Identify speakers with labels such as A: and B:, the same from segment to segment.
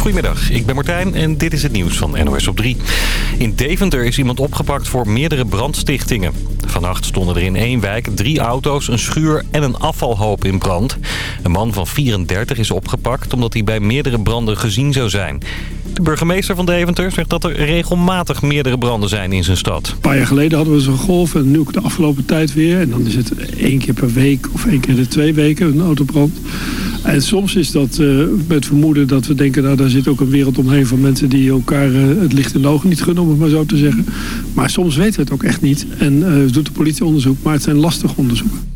A: Goedemiddag, ik ben Martijn en dit is het nieuws van NOS op 3. In Deventer is iemand opgepakt voor meerdere brandstichtingen. Vannacht stonden er in één wijk drie auto's, een schuur en een afvalhoop in brand. Een man van 34 is opgepakt omdat hij bij meerdere branden gezien zou zijn. De burgemeester van Deventer zegt dat er regelmatig meerdere branden zijn in zijn stad.
B: Een paar jaar geleden hadden we zo'n golf en nu ook de afgelopen tijd weer. En dan is het één keer per week of één keer de twee weken een autobrand. En soms is dat uh, met vermoeden dat we denken... nou daar zit ook een wereld omheen van mensen die elkaar uh, het licht in de ogen niet gunnen... om het maar zo te zeggen. Maar soms weten we het ook echt niet. En uh, doet de politie onderzoek, maar het zijn lastige onderzoeken.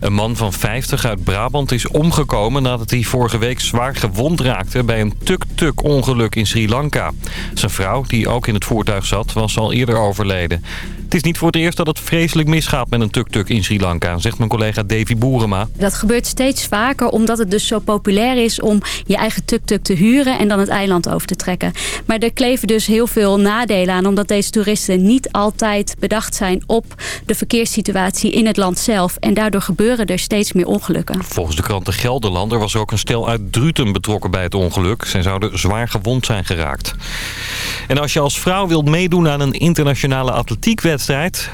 A: Een man van 50 uit Brabant is omgekomen nadat hij vorige week zwaar gewond raakte bij een tuk-tuk-ongeluk in Sri Lanka. Zijn vrouw, die ook in het voertuig zat, was al eerder overleden. Het is niet voor het eerst dat het vreselijk misgaat met een tuk-tuk in Sri Lanka, zegt mijn collega Davy Boerema.
C: Dat gebeurt steeds vaker omdat het dus zo populair is om je eigen tuk-tuk te huren en dan het eiland over te trekken. Maar er kleven dus heel veel nadelen aan omdat deze toeristen niet altijd bedacht zijn op de verkeerssituatie in het land zelf. En daardoor gebeuren er steeds meer ongelukken.
A: Volgens de krant De Gelderlander was er ook een stel uit Druten betrokken bij het ongeluk. Zij zouden zwaar gewond zijn geraakt. En als je als vrouw wilt meedoen aan een internationale atletiekwedstrijd...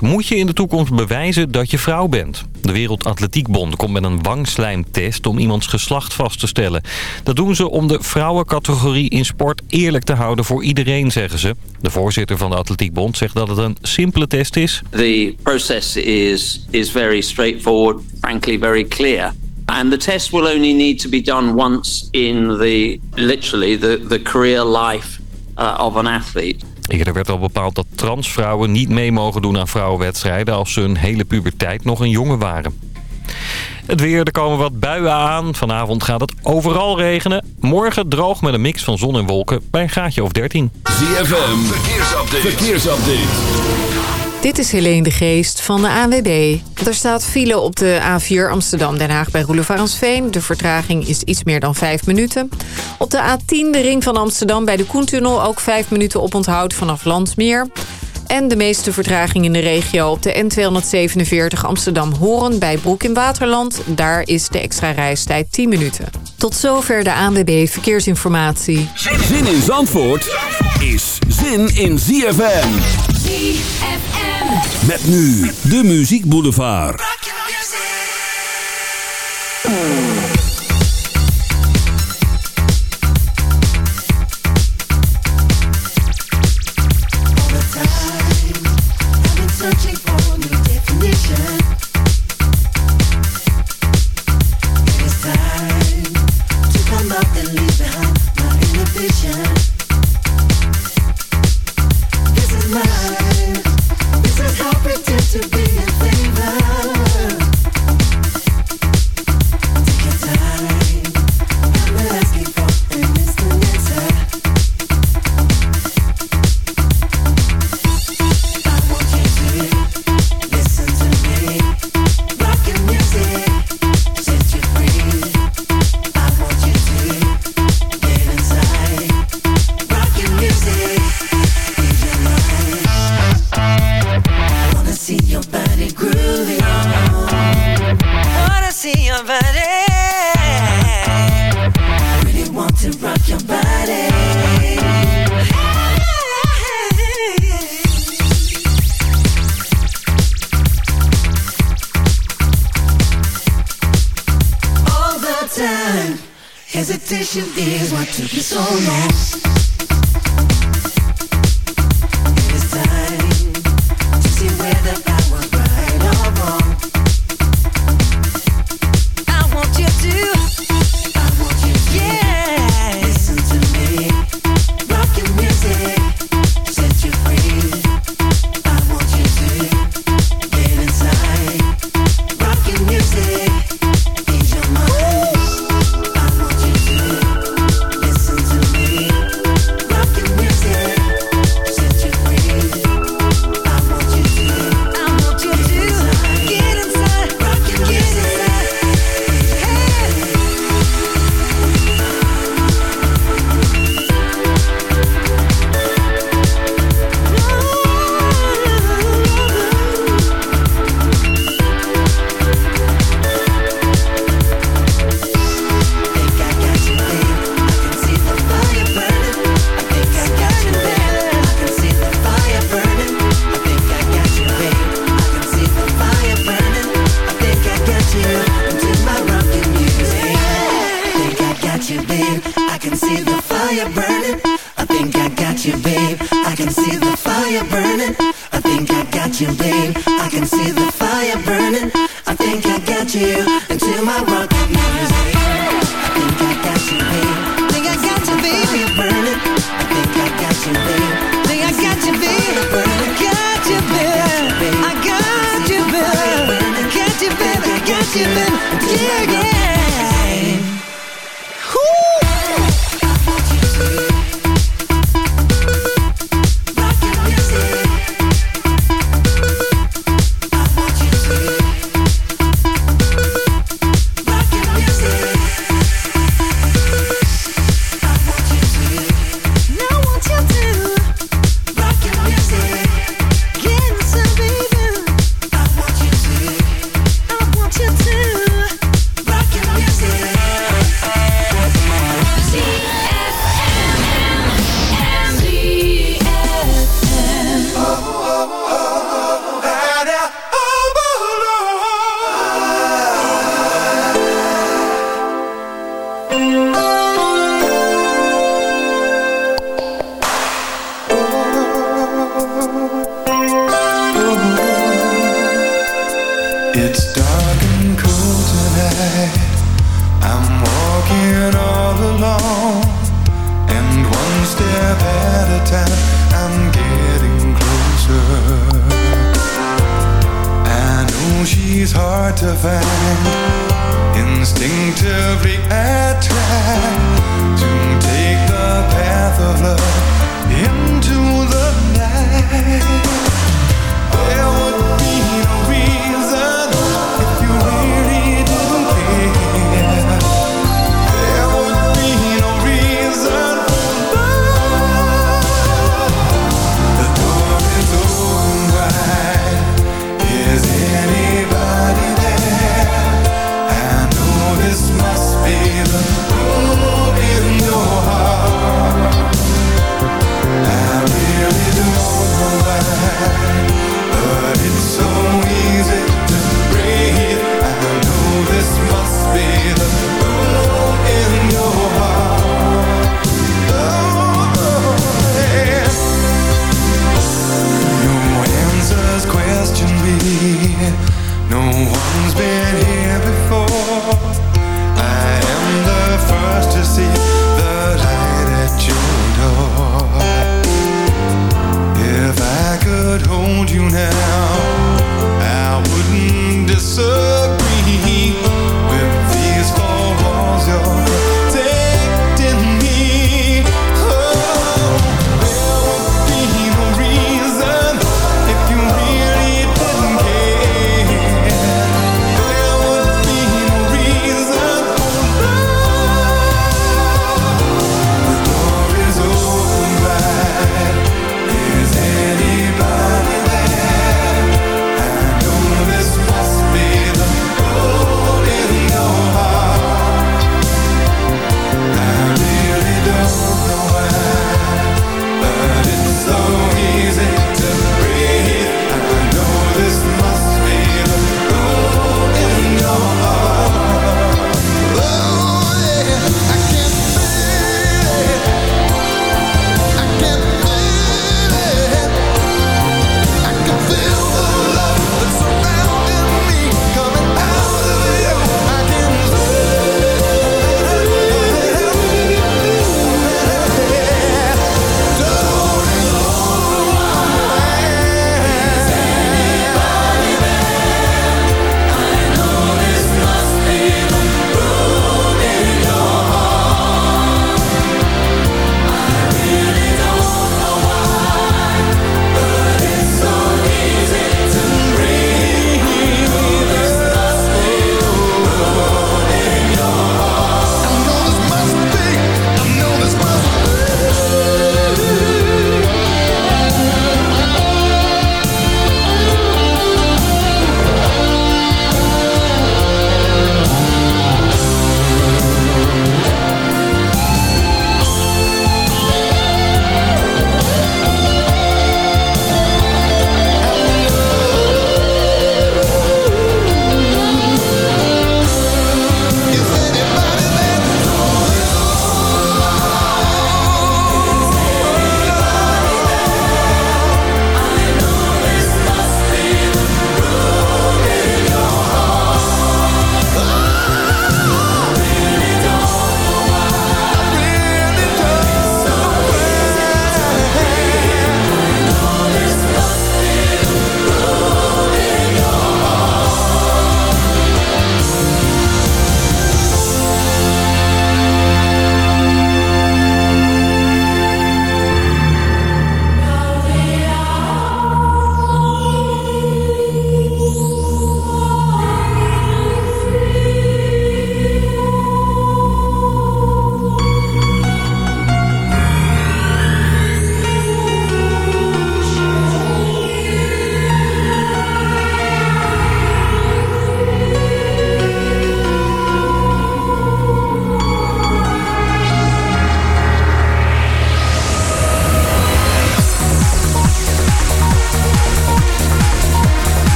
A: moet je in de toekomst bewijzen dat je vrouw bent. De Wereldatletiekbond komt met een wangslijmtest om iemands geslacht vast te stellen. Dat doen ze om de vrouwencategorie in sport eerlijk te houden voor iedereen, zeggen ze. De voorzitter van de Atletiekbond zegt dat het een simpele test is.
D: The process is, is very straightforward, frankly very clear. And the test will only need to be done once in the, literally, the, the career life uh, of an athlete.
A: Eerder werd al bepaald dat transvrouwen niet mee mogen doen aan vrouwenwedstrijden... als ze hun hele puberteit nog een jongen waren. Het weer, er komen wat buien aan. Vanavond gaat het overal regenen. Morgen droog met een mix van zon en wolken bij een graadje of 13.
E: ZFM, verkeersupdate. verkeersupdate.
F: Dit is Helene de Geest van de ANWB. Er staat file op de A4 Amsterdam-Den Haag bij Roelevarensveen. De vertraging is iets meer dan 5 minuten. Op de A10 de ring van Amsterdam bij de Koentunnel... ook 5 minuten op onthoud vanaf Landsmeer. En de meeste vertraging in de regio op de N247 Amsterdam-Horen bij Broek in Waterland. Daar is de extra reistijd 10 minuten. Tot zover de ANWB Verkeersinformatie.
E: Zin in Zandvoort is zin in ZFM. ZFM. Met nu de Muziek Boulevard. to rock your body. All the time, hesitation is what took you so long. shipping, digging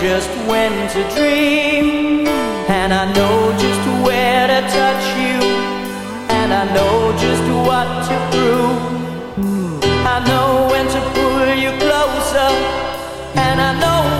E: just
G: when to dream. And I know just where to touch you. And I know just what to prove. I know when to pull you closer. And I know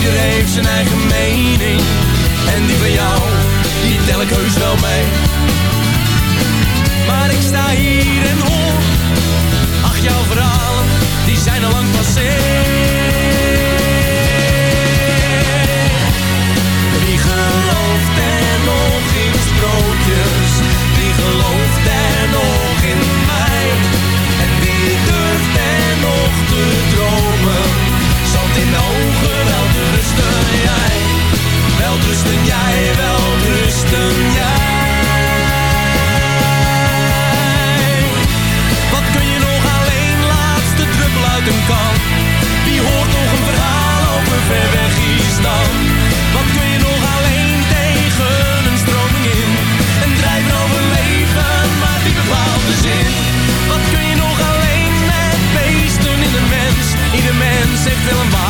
H: Ieder heeft zijn eigen mening en die van jou, die tel ik heus wel mee. Maar ik sta hier en hoor, ach jouw verhalen, die zijn al lang passé. rusten jij, wel rusten jij. Wat kun je nog alleen, laatste druppel uit een kan. Wie hoort nog een verhaal over ver weg is dan? Wat kun je nog alleen tegen een stroming in? Een drijven over leven, maar die bepaalde zin. Wat kun je nog alleen met beesten in de mens? Ieder mens heeft wel een waarde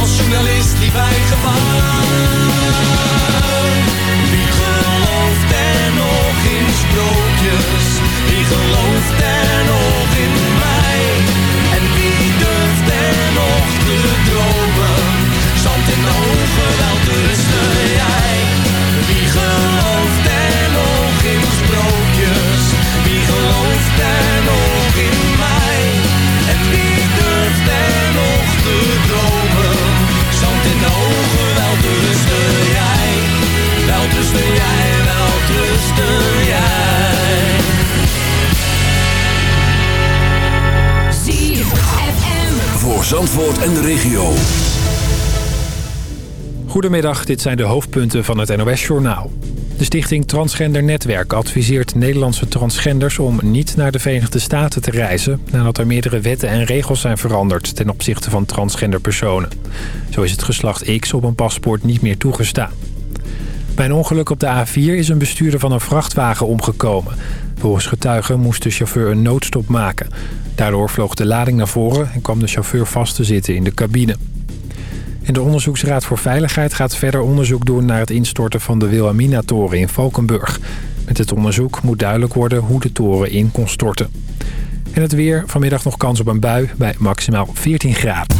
H: als journalist liep hij gevaar. Wie gelooft er nog in sprookjes? Wie gelooft er nog in mij? En wie durft er nog te dromen? Zand in ogen wel te rusten jij. Wie gelooft er nog in sprookjes? Wie gelooft er en de
I: regio.
J: Goedemiddag, dit zijn de hoofdpunten van het NOS-journaal. De stichting Transgender Netwerk adviseert Nederlandse transgenders om niet naar de Verenigde Staten te reizen... nadat er meerdere wetten en regels zijn veranderd ten opzichte van transgender personen. Zo is het geslacht X op een paspoort niet meer toegestaan. Bij een ongeluk op de A4 is een bestuurder van een vrachtwagen omgekomen. Volgens getuigen moest de chauffeur een noodstop maken. Daardoor vloog de lading naar voren en kwam de chauffeur vast te zitten in de cabine. En de Onderzoeksraad voor Veiligheid gaat verder onderzoek doen naar het instorten van de Wilhelmina-toren in Valkenburg. Met het onderzoek moet duidelijk worden hoe de toren in kon storten. En het weer, vanmiddag nog kans op een bui bij maximaal 14 graden.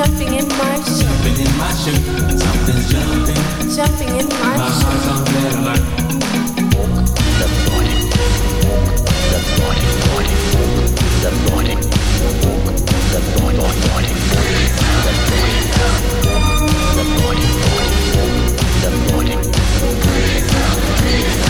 K: jumping
L: in
K: my shoe. Jumping
L: in my
K: shoe. Something's jumping.
L: Jumping in my,
K: shoe. My heart's on red
M: like Walk the body. Walk the
N: body. Body. Walk the
M: body. Walk the body. Body. Body. The body. Walk the body. Body. Walk the body. Walk the body.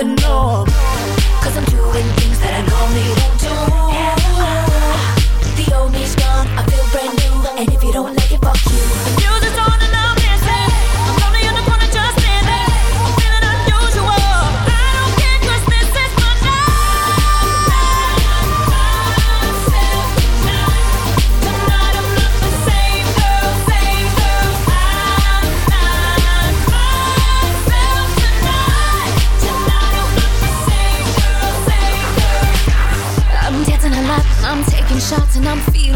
M: the norm. Cause I'm doing things that I normally won't do. Uh, the old me's gone, I feel brand new. And if you don't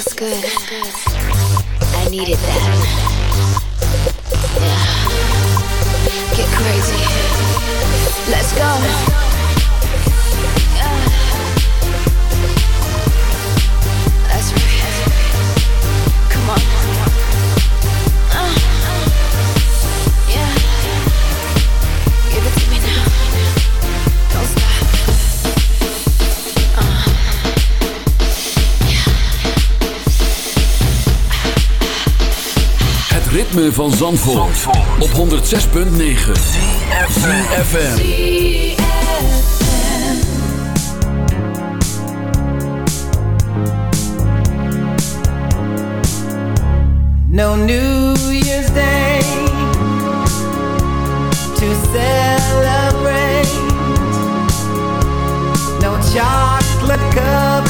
N: feels good. I needed that. Yeah. Get crazy. Let's go.
I: ritme van Zandvoort, Zandvoort. op 106.9 CFFM
O: No New Year's Day To celebrate. No chocolate cup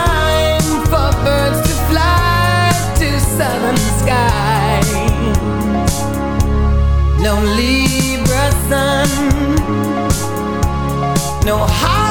O: Libra sun. No
P: high.